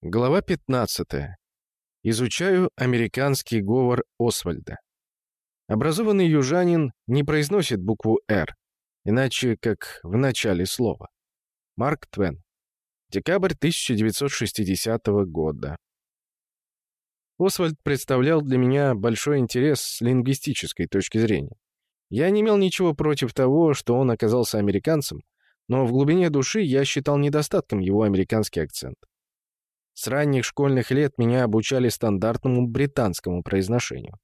Глава 15. Изучаю американский говор Освальда. Образованный южанин не произносит букву «Р», иначе как в начале слова. Марк Твен. Декабрь 1960 года. Освальд представлял для меня большой интерес с лингвистической точки зрения. Я не имел ничего против того, что он оказался американцем, но в глубине души я считал недостатком его американский акцент. С ранних школьных лет меня обучали стандартному британскому произношению.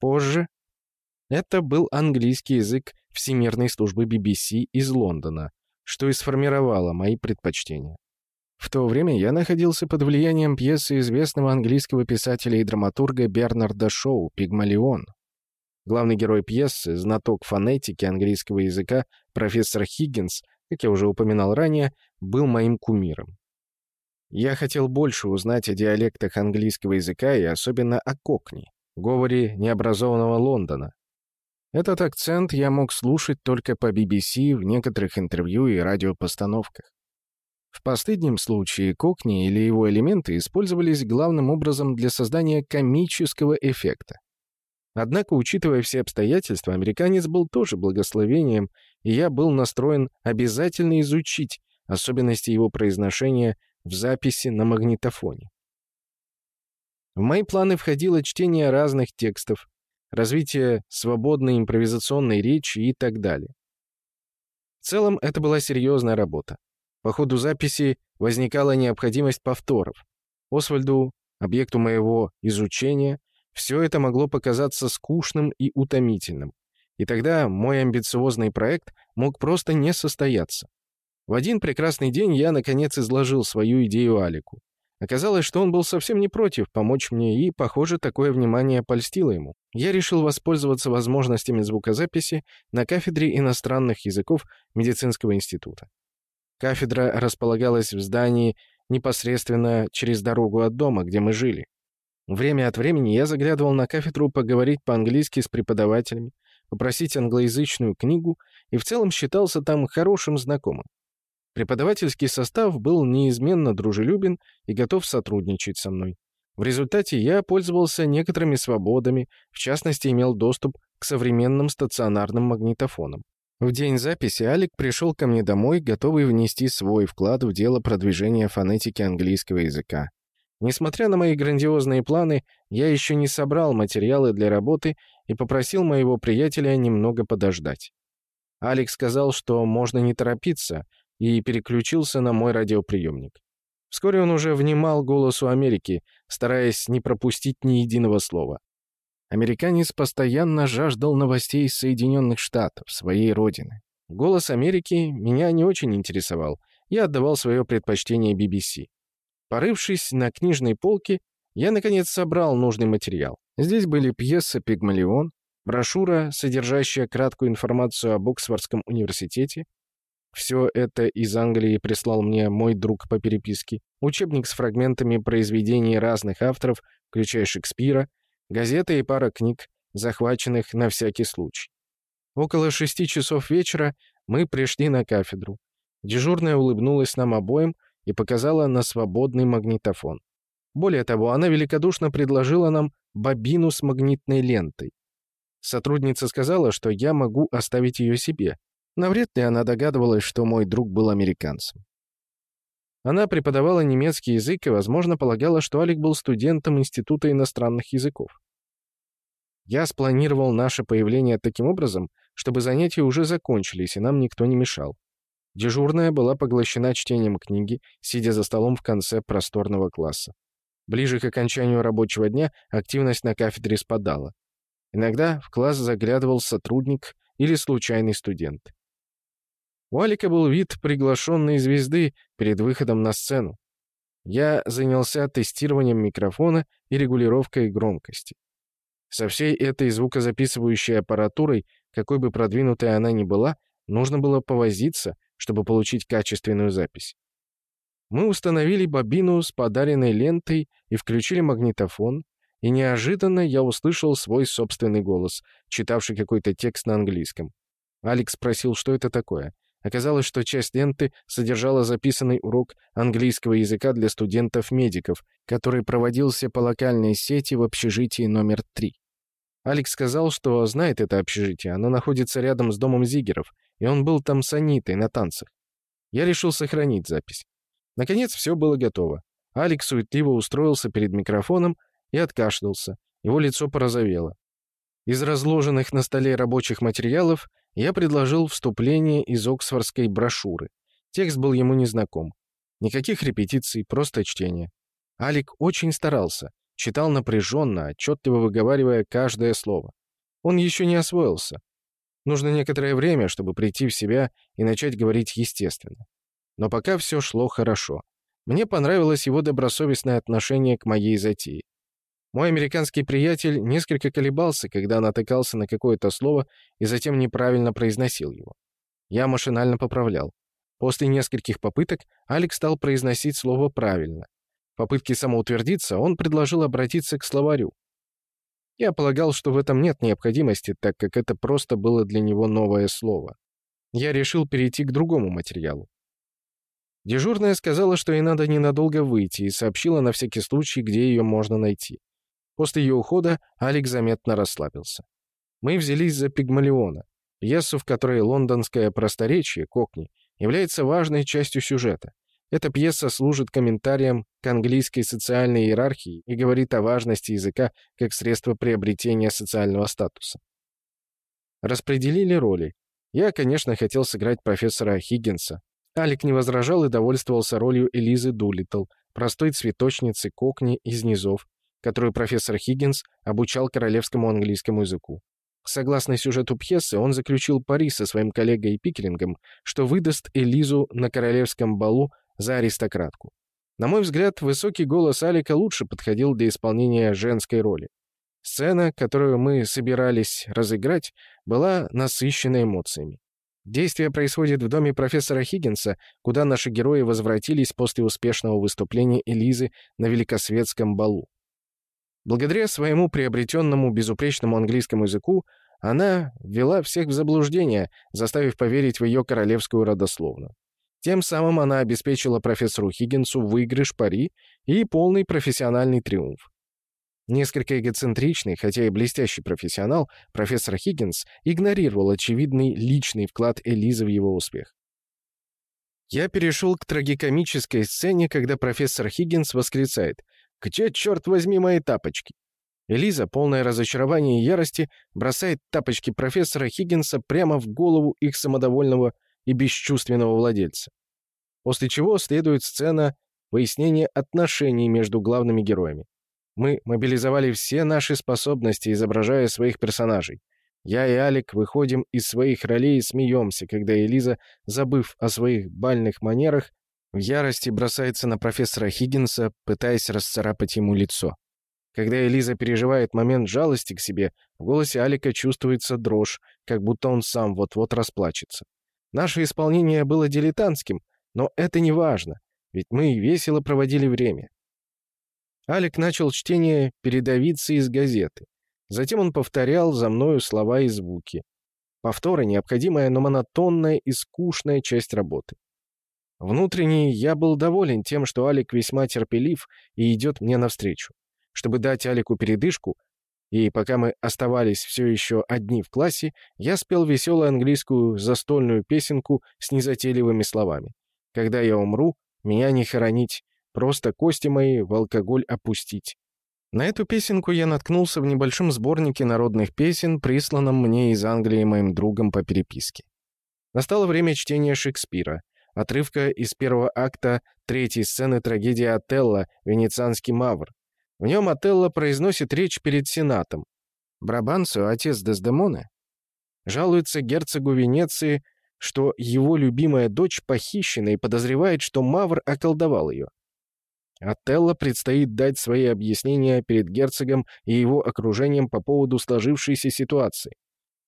Позже это был английский язык Всемирной службы BBC из Лондона, что и сформировало мои предпочтения. В то время я находился под влиянием пьесы известного английского писателя и драматурга Бернарда Шоу «Пигмалион». Главный герой пьесы, знаток фонетики английского языка, профессор Хиггинс, как я уже упоминал ранее, был моим кумиром. Я хотел больше узнать о диалектах английского языка и особенно о кокни, говоре необразованного Лондона. Этот акцент я мог слушать только по BBC в некоторых интервью и радиопостановках. В последнем случае кокни или его элементы использовались главным образом для создания комического эффекта. Однако, учитывая все обстоятельства, американец был тоже благословением, и я был настроен обязательно изучить особенности его произношения в записи на магнитофоне. В мои планы входило чтение разных текстов, развитие свободной импровизационной речи и так далее. В целом, это была серьезная работа. По ходу записи возникала необходимость повторов. Освальду, объекту моего изучения, все это могло показаться скучным и утомительным. И тогда мой амбициозный проект мог просто не состояться. В один прекрасный день я, наконец, изложил свою идею Алику. Оказалось, что он был совсем не против помочь мне, и, похоже, такое внимание польстило ему. Я решил воспользоваться возможностями звукозаписи на кафедре иностранных языков медицинского института. Кафедра располагалась в здании непосредственно через дорогу от дома, где мы жили. Время от времени я заглядывал на кафедру поговорить по-английски с преподавателями, попросить англоязычную книгу и в целом считался там хорошим знакомым. Преподавательский состав был неизменно дружелюбен и готов сотрудничать со мной. В результате я пользовался некоторыми свободами, в частности, имел доступ к современным стационарным магнитофонам. В день записи Алик пришел ко мне домой, готовый внести свой вклад в дело продвижения фонетики английского языка. Несмотря на мои грандиозные планы, я еще не собрал материалы для работы и попросил моего приятеля немного подождать. Алекс сказал, что можно не торопиться, и переключился на мой радиоприемник. Вскоре он уже внимал голосу Америки, стараясь не пропустить ни единого слова. Американец постоянно жаждал новостей из Соединенных Штатов, своей родины. Голос Америки меня не очень интересовал, я отдавал свое предпочтение BBC. Порывшись на книжной полке, я, наконец, собрал нужный материал. Здесь были пьесы «Пигмалион», брошюра, содержащая краткую информацию об Оксфордском университете, все это из Англии прислал мне мой друг по переписке. Учебник с фрагментами произведений разных авторов, включая Шекспира, газета и пара книг, захваченных на всякий случай. Около шести часов вечера мы пришли на кафедру. Дежурная улыбнулась нам обоим и показала на свободный магнитофон. Более того, она великодушно предложила нам бобину с магнитной лентой. Сотрудница сказала, что я могу оставить ее себе, Навряд ли она догадывалась, что мой друг был американцем. Она преподавала немецкий язык и, возможно, полагала, что Алик был студентом Института иностранных языков. Я спланировал наше появление таким образом, чтобы занятия уже закончились, и нам никто не мешал. Дежурная была поглощена чтением книги, сидя за столом в конце просторного класса. Ближе к окончанию рабочего дня активность на кафедре спадала. Иногда в класс заглядывал сотрудник или случайный студент. У Алика был вид приглашенной звезды перед выходом на сцену. Я занялся тестированием микрофона и регулировкой громкости. Со всей этой звукозаписывающей аппаратурой, какой бы продвинутой она ни была, нужно было повозиться, чтобы получить качественную запись. Мы установили бобину с подаренной лентой и включили магнитофон, и неожиданно я услышал свой собственный голос, читавший какой-то текст на английском. Алекс спросил, что это такое. Оказалось, что часть ленты содержала записанный урок английского языка для студентов-медиков, который проводился по локальной сети в общежитии номер 3. Алекс сказал, что знает это общежитие, оно находится рядом с домом Зигеров, и он был там с Анитой на танцах. Я решил сохранить запись. Наконец, все было готово. Алекс суетливо устроился перед микрофоном и откашлялся. Его лицо порозовело. Из разложенных на столе рабочих материалов я предложил вступление из оксфордской брошюры. Текст был ему незнаком. Никаких репетиций, просто чтение. Алик очень старался, читал напряженно, отчетливо выговаривая каждое слово. Он еще не освоился. Нужно некоторое время, чтобы прийти в себя и начать говорить естественно. Но пока все шло хорошо. Мне понравилось его добросовестное отношение к моей затее. Мой американский приятель несколько колебался, когда натыкался на какое-то слово и затем неправильно произносил его. Я машинально поправлял. После нескольких попыток Алекс стал произносить слово правильно. В попытке самоутвердиться он предложил обратиться к словарю. Я полагал, что в этом нет необходимости, так как это просто было для него новое слово. Я решил перейти к другому материалу. Дежурная сказала, что ей надо ненадолго выйти, и сообщила на всякий случай, где ее можно найти. После ее ухода Алик заметно расслабился. Мы взялись за «Пигмалиона», пьесу, в которой лондонское просторечие, кокни, является важной частью сюжета. Эта пьеса служит комментарием к английской социальной иерархии и говорит о важности языка как средства приобретения социального статуса. Распределили роли. Я, конечно, хотел сыграть профессора Хиггинса. Алик не возражал и довольствовался ролью Элизы Дулиттл, простой цветочницы Кокни из низов, которую профессор Хиггинс обучал королевскому английскому языку. Согласно сюжету пьесы, он заключил пари со своим коллегой Пикерингом, что выдаст Элизу на королевском балу за аристократку. На мой взгляд, высокий голос Алика лучше подходил для исполнения женской роли. Сцена, которую мы собирались разыграть, была насыщена эмоциями. Действие происходит в доме профессора Хиггинса, куда наши герои возвратились после успешного выступления Элизы на Великосветском балу. Благодаря своему приобретенному безупречному английскому языку она ввела всех в заблуждение, заставив поверить в ее королевскую родословную. Тем самым она обеспечила профессору Хиггинсу выигрыш пари и полный профессиональный триумф. Несколько эгоцентричный, хотя и блестящий профессионал, профессор Хиггинс игнорировал очевидный личный вклад Элизы в его успех. Я перешел к трагикомической сцене, когда профессор Хиггинс восклицает где, черт возьми, мои тапочки?» Элиза, полное разочарования и ярости, бросает тапочки профессора Хиггинса прямо в голову их самодовольного и бесчувственного владельца. После чего следует сцена выяснения отношений между главными героями. Мы мобилизовали все наши способности, изображая своих персонажей. Я и Алик выходим из своих ролей и смеемся, когда Элиза, забыв о своих бальных манерах, в ярости бросается на профессора Хиггинса, пытаясь расцарапать ему лицо. Когда Элиза переживает момент жалости к себе, в голосе Алика чувствуется дрожь, как будто он сам вот-вот расплачется. Наше исполнение было дилетантским, но это не важно, ведь мы весело проводили время. Алик начал чтение передовицы из газеты. Затем он повторял за мною слова и звуки. Повторы — необходимая, но монотонная и скучная часть работы. Внутренне я был доволен тем, что Алик весьма терпелив и идет мне навстречу. Чтобы дать Алику передышку, и пока мы оставались все еще одни в классе, я спел веселую английскую застольную песенку с незатейливыми словами. «Когда я умру, меня не хоронить, просто кости мои в алкоголь опустить». На эту песенку я наткнулся в небольшом сборнике народных песен, присланном мне из Англии моим другом по переписке. Настало время чтения Шекспира — Отрывка из первого акта третьей сцены трагедии Отелло «Венецианский мавр». В нем Отелло произносит речь перед Сенатом. Брабанцо, отец Дездемоны, жалуется герцогу Венеции, что его любимая дочь похищена и подозревает, что Мавр околдовал ее. Отелло предстоит дать свои объяснения перед герцогом и его окружением по поводу сложившейся ситуации.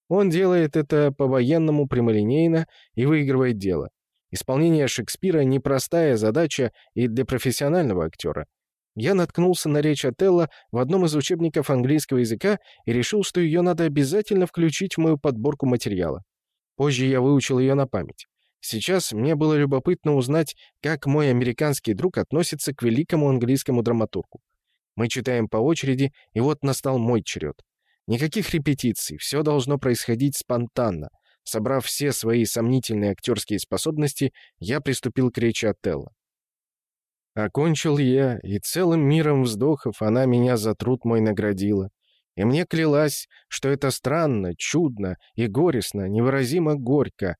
Он делает это по-военному прямолинейно и выигрывает дело. Исполнение Шекспира — непростая задача и для профессионального актера. Я наткнулся на речь Отелло в одном из учебников английского языка и решил, что ее надо обязательно включить в мою подборку материала. Позже я выучил ее на память. Сейчас мне было любопытно узнать, как мой американский друг относится к великому английскому драматургу. Мы читаем по очереди, и вот настал мой черед. Никаких репетиций, все должно происходить спонтанно. Собрав все свои сомнительные актерские способности, я приступил к речи Отелло. Окончил я, и целым миром вздохов она меня за труд мой наградила. И мне клялась, что это странно, чудно и горестно, невыразимо горько,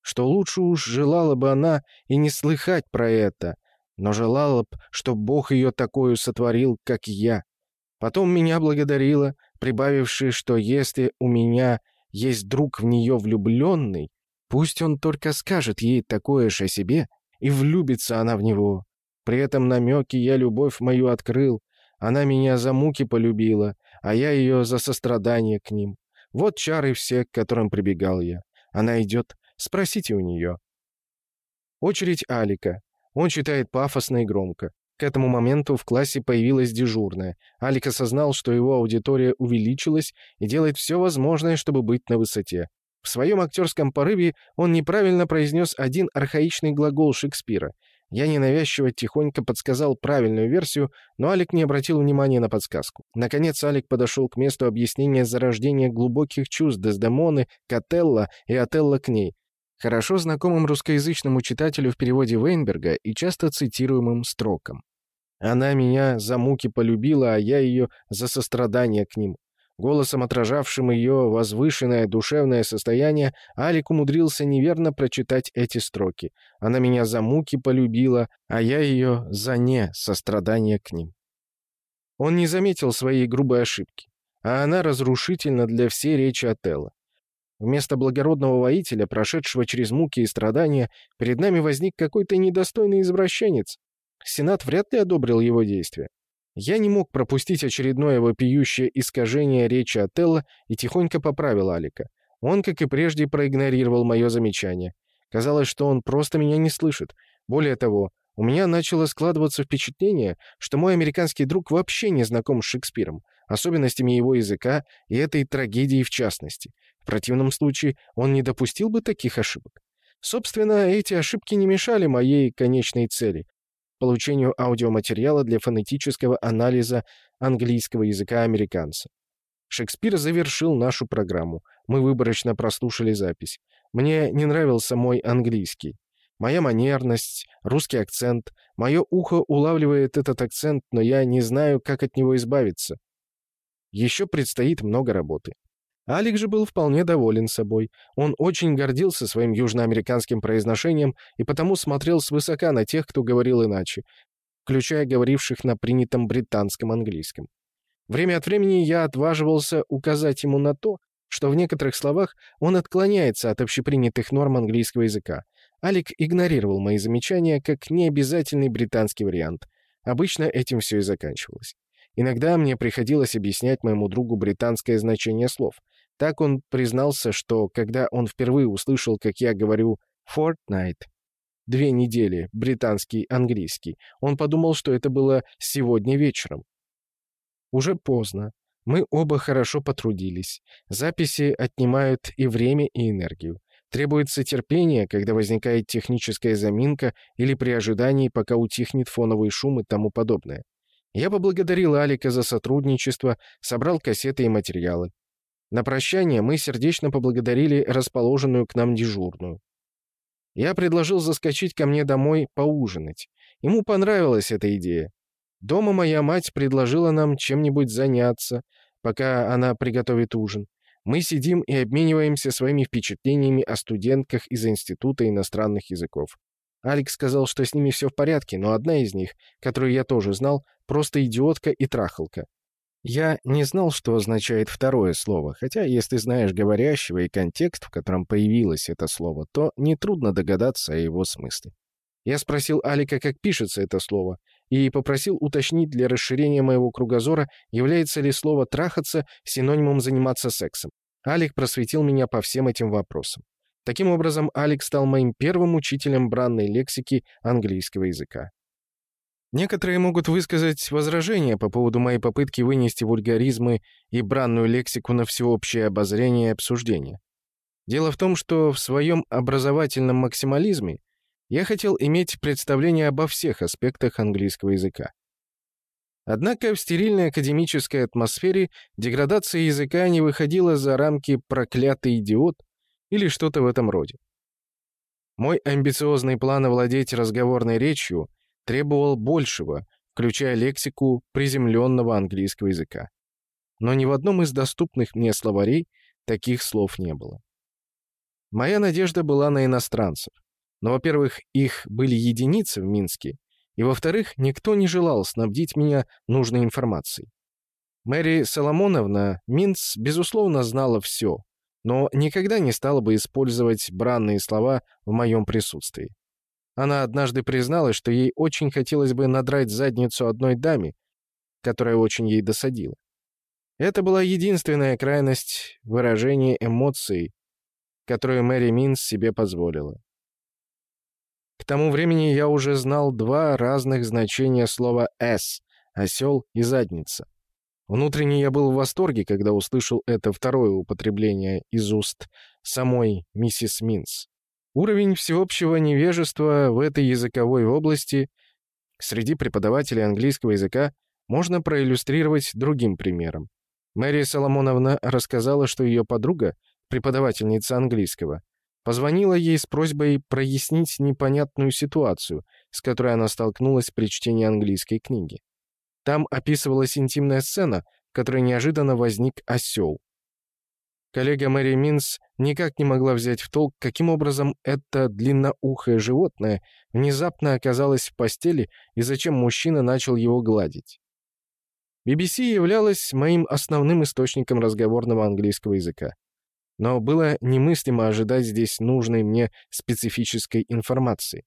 что лучше уж желала бы она и не слыхать про это, но желала б, чтоб Бог ее такую сотворил, как я. Потом меня благодарила, прибавивши, что если у меня есть друг в нее влюбленный, пусть он только скажет ей такое же о себе, и влюбится она в него. При этом намеки я любовь мою открыл, она меня за муки полюбила, а я ее за сострадание к ним. Вот чары все, к которым прибегал я. Она идет, Спросите у нее. Очередь Алика. Он читает пафосно и громко. К этому моменту в классе появилась дежурная. Алик осознал, что его аудитория увеличилась и делает все возможное, чтобы быть на высоте. В своем актерском порыве он неправильно произнес один архаичный глагол Шекспира. Я ненавязчиво тихонько подсказал правильную версию, но Алик не обратил внимания на подсказку. Наконец Алик подошел к месту объяснения зарождения глубоких чувств Дездемоны, Котелла и Отелла к ней, хорошо знакомым русскоязычному читателю в переводе Вейнберга и часто цитируемым строкам. «Она меня за муки полюбила, а я ее за сострадание к ним». Голосом, отражавшим ее возвышенное душевное состояние, Алик умудрился неверно прочитать эти строки. «Она меня за муки полюбила, а я ее за не сострадание к ним». Он не заметил своей грубой ошибки, а она разрушительна для всей речи Отелла. Вместо благородного воителя, прошедшего через муки и страдания, перед нами возник какой-то недостойный извращенец. Сенат вряд ли одобрил его действия. Я не мог пропустить очередное вопиющее искажение речи Отелла и тихонько поправил Алика. Он, как и прежде, проигнорировал мое замечание. Казалось, что он просто меня не слышит. Более того, у меня начало складываться впечатление, что мой американский друг вообще не знаком с Шекспиром, особенностями его языка и этой трагедии в частности. В противном случае он не допустил бы таких ошибок. Собственно, эти ошибки не мешали моей конечной цели — получению аудиоматериала для фонетического анализа английского языка американца. Шекспир завершил нашу программу. Мы выборочно прослушали запись. Мне не нравился мой английский. Моя манерность, русский акцент. Мое ухо улавливает этот акцент, но я не знаю, как от него избавиться. Еще предстоит много работы. Алик же был вполне доволен собой. Он очень гордился своим южноамериканским произношением и потому смотрел свысока на тех, кто говорил иначе, включая говоривших на принятом британском английском. Время от времени я отваживался указать ему на то, что в некоторых словах он отклоняется от общепринятых норм английского языка. Алик игнорировал мои замечания как необязательный британский вариант. Обычно этим все и заканчивалось. Иногда мне приходилось объяснять моему другу британское значение слов. Так он признался, что когда он впервые услышал, как я говорю «fortnight», две недели, британский, английский, он подумал, что это было сегодня вечером. Уже поздно. Мы оба хорошо потрудились. Записи отнимают и время, и энергию. Требуется терпение, когда возникает техническая заминка или при ожидании, пока утихнет фоновый шум и тому подобное. Я поблагодарил Алика за сотрудничество, собрал кассеты и материалы. На прощание мы сердечно поблагодарили расположенную к нам дежурную. Я предложил заскочить ко мне домой поужинать. Ему понравилась эта идея. Дома моя мать предложила нам чем-нибудь заняться, пока она приготовит ужин. Мы сидим и обмениваемся своими впечатлениями о студентках из Института иностранных языков. Алекс сказал, что с ними все в порядке, но одна из них, которую я тоже знал, просто идиотка и трахалка. Я не знал, что означает второе слово, хотя если знаешь говорящего и контекст, в котором появилось это слово, то нетрудно догадаться о его смысле. Я спросил Алика, как пишется это слово, и попросил уточнить для расширения моего кругозора, является ли слово «трахаться» синонимом «заниматься сексом». Алик просветил меня по всем этим вопросам. Таким образом, Алекс стал моим первым учителем бранной лексики английского языка. Некоторые могут высказать возражения по поводу моей попытки вынести вульгаризмы и бранную лексику на всеобщее обозрение и обсуждение. Дело в том, что в своем образовательном максимализме я хотел иметь представление обо всех аспектах английского языка. Однако в стерильной академической атмосфере деградация языка не выходила за рамки «проклятый идиот» или что-то в этом роде. Мой амбициозный план овладеть разговорной речью требовал большего, включая лексику приземленного английского языка. Но ни в одном из доступных мне словарей таких слов не было. Моя надежда была на иностранцев. Но, во-первых, их были единицы в Минске, и, во-вторых, никто не желал снабдить меня нужной информацией. Мэри Соломоновна Минц, безусловно, знала все, но никогда не стала бы использовать бранные слова в моем присутствии. Она однажды призналась, что ей очень хотелось бы надрать задницу одной даме, которая очень ей досадила. Это была единственная крайность выражения эмоций, которую Мэри Минс себе позволила. К тому времени я уже знал два разных значения слова «с» — «осел» и «задница». Внутренне я был в восторге, когда услышал это второе употребление из уст самой миссис Минс. Уровень всеобщего невежества в этой языковой области среди преподавателей английского языка можно проиллюстрировать другим примером. Мэри Соломоновна рассказала, что ее подруга, преподавательница английского, Позвонила ей с просьбой прояснить непонятную ситуацию, с которой она столкнулась при чтении английской книги. Там описывалась интимная сцена, в которой неожиданно возник осел. Коллега Мэри Минс никак не могла взять в толк, каким образом это длинноухое животное внезапно оказалось в постели и зачем мужчина начал его гладить. BBC являлась моим основным источником разговорного английского языка но было немыслимо ожидать здесь нужной мне специфической информации.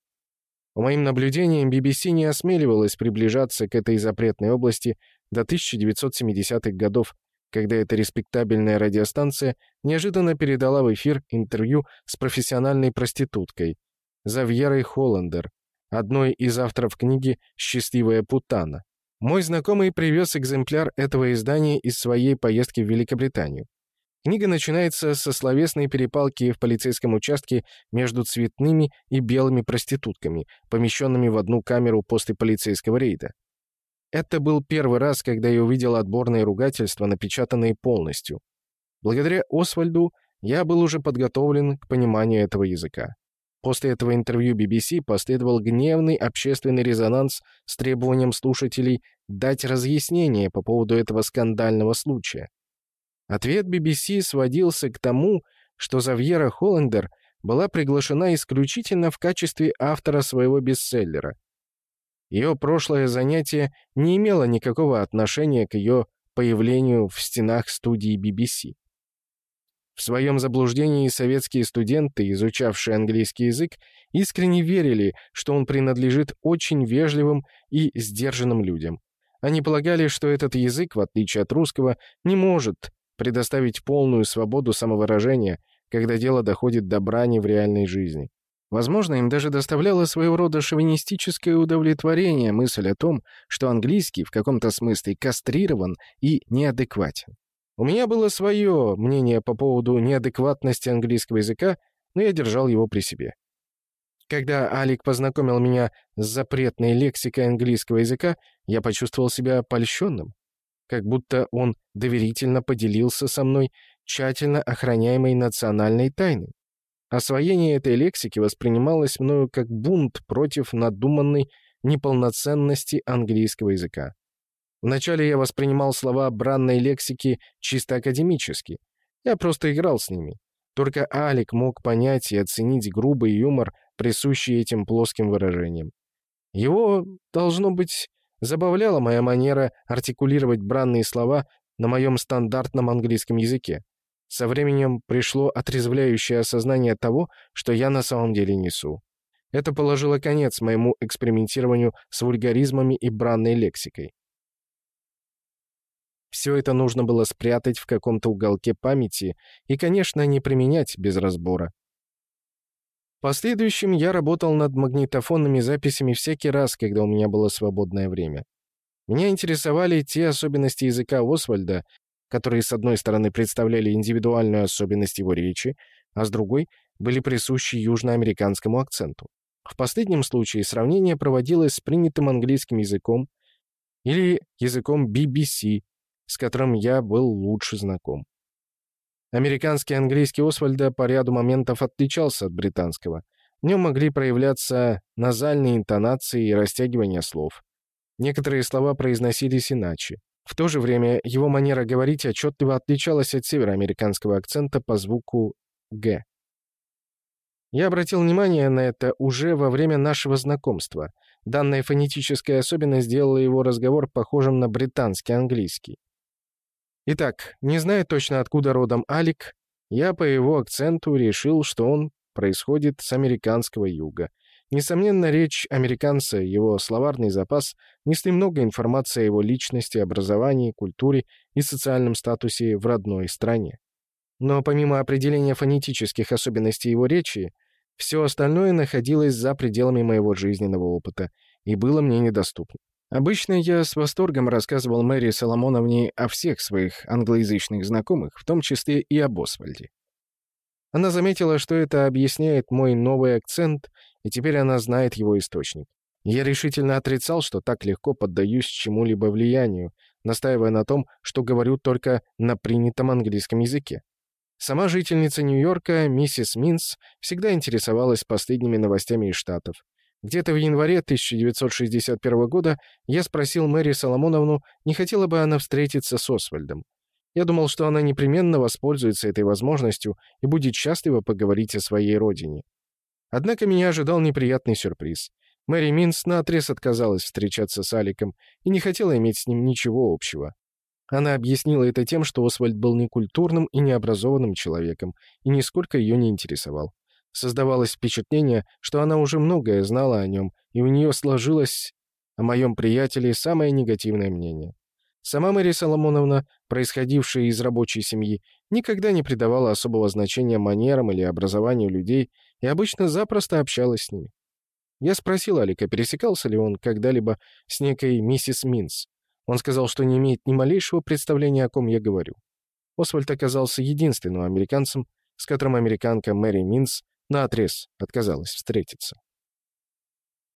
По моим наблюдениям, BBC не осмеливалась приближаться к этой запретной области до 1970-х годов, когда эта респектабельная радиостанция неожиданно передала в эфир интервью с профессиональной проституткой Завьерой Холландер, одной из авторов книги «Счастливая путана». Мой знакомый привез экземпляр этого издания из своей поездки в Великобританию. Книга начинается со словесной перепалки в полицейском участке между цветными и белыми проститутками, помещенными в одну камеру после полицейского рейда. Это был первый раз, когда я увидел отборные ругательства, напечатанные полностью. Благодаря Освальду я был уже подготовлен к пониманию этого языка. После этого интервью BBC последовал гневный общественный резонанс с требованием слушателей дать разъяснение по поводу этого скандального случая. Ответ BBC сводился к тому, что Завьера Холлендер была приглашена исключительно в качестве автора своего бестселлера. Ее прошлое занятие не имело никакого отношения к ее появлению в стенах студии BBC. В своем заблуждении советские студенты, изучавшие английский язык, искренне верили, что он принадлежит очень вежливым и сдержанным людям. Они полагали, что этот язык, в отличие от русского, не может предоставить полную свободу самовыражения, когда дело доходит до брани в реальной жизни. Возможно, им даже доставляло своего рода шовинистическое удовлетворение мысль о том, что английский в каком-то смысле кастрирован и неадекватен. У меня было свое мнение по поводу неадекватности английского языка, но я держал его при себе. Когда Алик познакомил меня с запретной лексикой английского языка, я почувствовал себя польщенным как будто он доверительно поделился со мной тщательно охраняемой национальной тайной. Освоение этой лексики воспринималось мною как бунт против надуманной неполноценности английского языка. Вначале я воспринимал слова бранной лексики чисто академически. Я просто играл с ними. Только Алик мог понять и оценить грубый юмор, присущий этим плоским выражениям. Его, должно быть, Забавляла моя манера артикулировать бранные слова на моем стандартном английском языке. Со временем пришло отрезвляющее осознание того, что я на самом деле несу. Это положило конец моему экспериментированию с вульгаризмами и бранной лексикой. Все это нужно было спрятать в каком-то уголке памяти и, конечно, не применять без разбора последующем я работал над магнитофонными записями всякий раз, когда у меня было свободное время. Меня интересовали те особенности языка Освальда, которые, с одной стороны, представляли индивидуальную особенность его речи, а с другой были присущи южноамериканскому акценту. В последнем случае сравнение проводилось с принятым английским языком или языком BBC, с которым я был лучше знаком. Американский английский Освальда по ряду моментов отличался от британского. В нем могли проявляться назальные интонации и растягивание слов. Некоторые слова произносились иначе. В то же время его манера говорить отчетливо отличалась от североамериканского акцента по звуку «г». Я обратил внимание на это уже во время нашего знакомства. Данная фонетическая особенность сделала его разговор похожим на британский английский. Итак, не зная точно, откуда родом Алик, я по его акценту решил, что он происходит с американского юга. Несомненно, речь американца, его словарный запас несли много информации о его личности, образовании, культуре и социальном статусе в родной стране. Но помимо определения фонетических особенностей его речи, все остальное находилось за пределами моего жизненного опыта и было мне недоступно. Обычно я с восторгом рассказывал Мэри Соломоновне о всех своих англоязычных знакомых, в том числе и об Освальде. Она заметила, что это объясняет мой новый акцент, и теперь она знает его источник. Я решительно отрицал, что так легко поддаюсь чему-либо влиянию, настаивая на том, что говорю только на принятом английском языке. Сама жительница Нью-Йорка, миссис Минс, всегда интересовалась последними новостями из Штатов. Где-то в январе 1961 года я спросил Мэри Соломоновну, не хотела бы она встретиться с Освальдом. Я думал, что она непременно воспользуется этой возможностью и будет счастлива поговорить о своей родине. Однако меня ожидал неприятный сюрприз. Мэри Минс наотрез отказалась встречаться с Аликом и не хотела иметь с ним ничего общего. Она объяснила это тем, что Освальд был некультурным и необразованным человеком и нисколько ее не интересовал. Создавалось впечатление, что она уже многое знала о нем, и у нее сложилось о моем приятеле самое негативное мнение. Сама Мария Соломоновна, происходившая из рабочей семьи, никогда не придавала особого значения манерам или образованию людей и обычно запросто общалась с ними. Я спросил Алика, пересекался ли он когда-либо с некой миссис Минс, он сказал, что не имеет ни малейшего представления, о ком я говорю. Освальд оказался единственным американцем, с которым американка Мэри Минс наотрез отказалась встретиться.